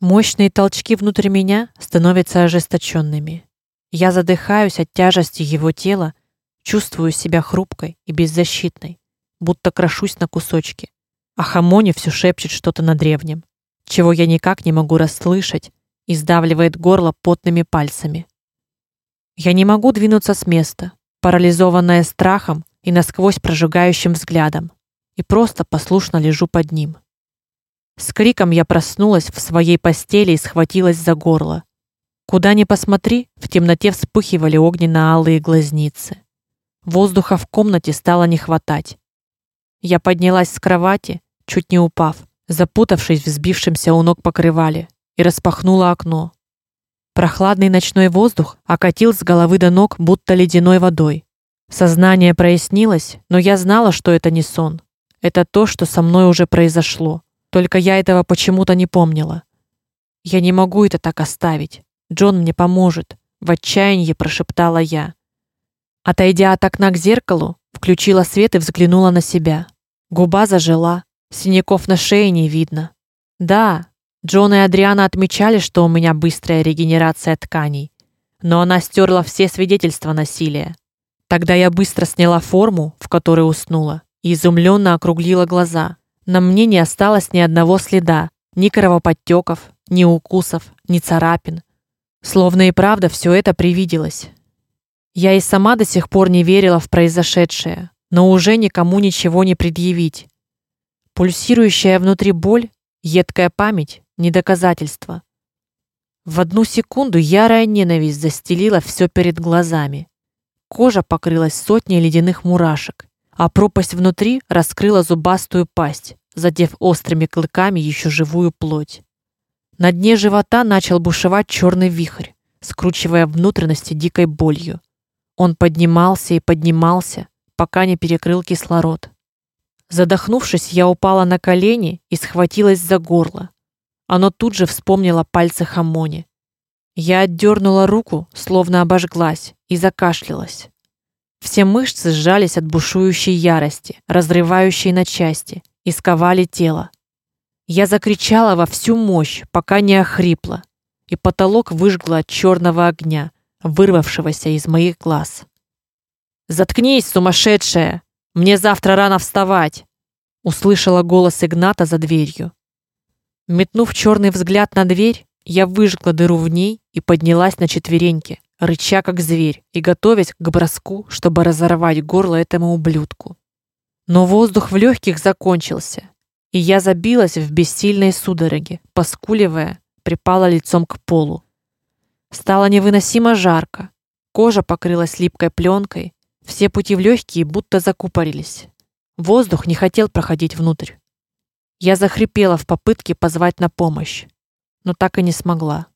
Мощные толчки внутрь меня становятся ожесточенными. Я задыхаюсь от тяжести его тела, чувствую себя хрупкой и беззащитной, будто крошусь на кусочки. А Хамони все шепчет что-то на древнем, чего я никак не могу расслышать, и сдавливает горло потными пальцами. Я не могу двинуться с места, парализованная страхом и насквозь прожигающим взглядом, и просто послушно лежу под ним. С криком я проснулась в своей постели и схватилась за горло. Куда ни посмотри, в темноте вспыхивали огненно-алые глазницы. Воздуха в комнате стало не хватать. Я поднялась с кровати, чуть не упав, запутавшись в взбившемся у ног покрывале, и распахнула окно. Прохладный ночной воздух окатил с головы до ног будто ледяной водой. Сознание прояснилось, но я знала, что это не сон. Это то, что со мной уже произошло. Только я этого почему-то не помнила. Я не могу это так оставить. Джон мне поможет, в отчаянии прошептала я. Отойдя от окна к зеркалу, включила свет и взглянула на себя. Губа зажила, синяков на шее не видно. Да, Джон и Адриана отмечали, что у меня быстрая регенерация тканей, но она стерла все свидетельства насилия. Тогда я быстро сняла форму, в которой уснула, и изумленно округлила глаза. На мне не осталось ни одного следа, ни кровоподтеков, ни укусов, ни царапин. Словно и правда все это привиделось. Я и сама до сих пор не верила в произошедшее, но уже никому ничего не предъявить. Пульсирующая внутри боль, едкая память, не доказательство. В одну секунду ярая ненависть застелила все перед глазами. Кожа покрылась сотней ледяных мурашек а пропасть внутри раскрыла зубастую пасть, задев острыми клыками еще живую плоть. На дне живота начал бушевать черный вихрь, скручивая внутренности дикой болью. Он поднимался и поднимался, пока не перекрыл кислород. Задохнувшись, я упала на колени и схватилась за горло. Оно тут же вспомнило пальцы Хамони. Я отдернула руку, словно обожглась, и закашлялась. Все мышцы сжались от бушующей ярости, разрывающей на части, и сковали тело. Я закричала во всю мощь, пока не охрипла, и потолок выжгло от черного огня, вырвавшегося из моих глаз. Заткнись, сумасшедшая. Мне завтра рано вставать, услышала голос Игната за дверью. Метнув черный взгляд на дверь, я выжгла дыру в ней и поднялась на четвереньки, рыча как зверь и готовясь к броску, чтобы разорвать горло этому ублюдку. Но воздух в легких закончился, и я забилась в бессильной судороге, поскуливая, припала лицом к полу. Стало невыносимо жарко. Кожа покрылась липкой пленкой, все пути в легкие будто закупорились. Воздух не хотел проходить внутрь. Я захрипела в попытке позвать на помощь, но так и не смогла.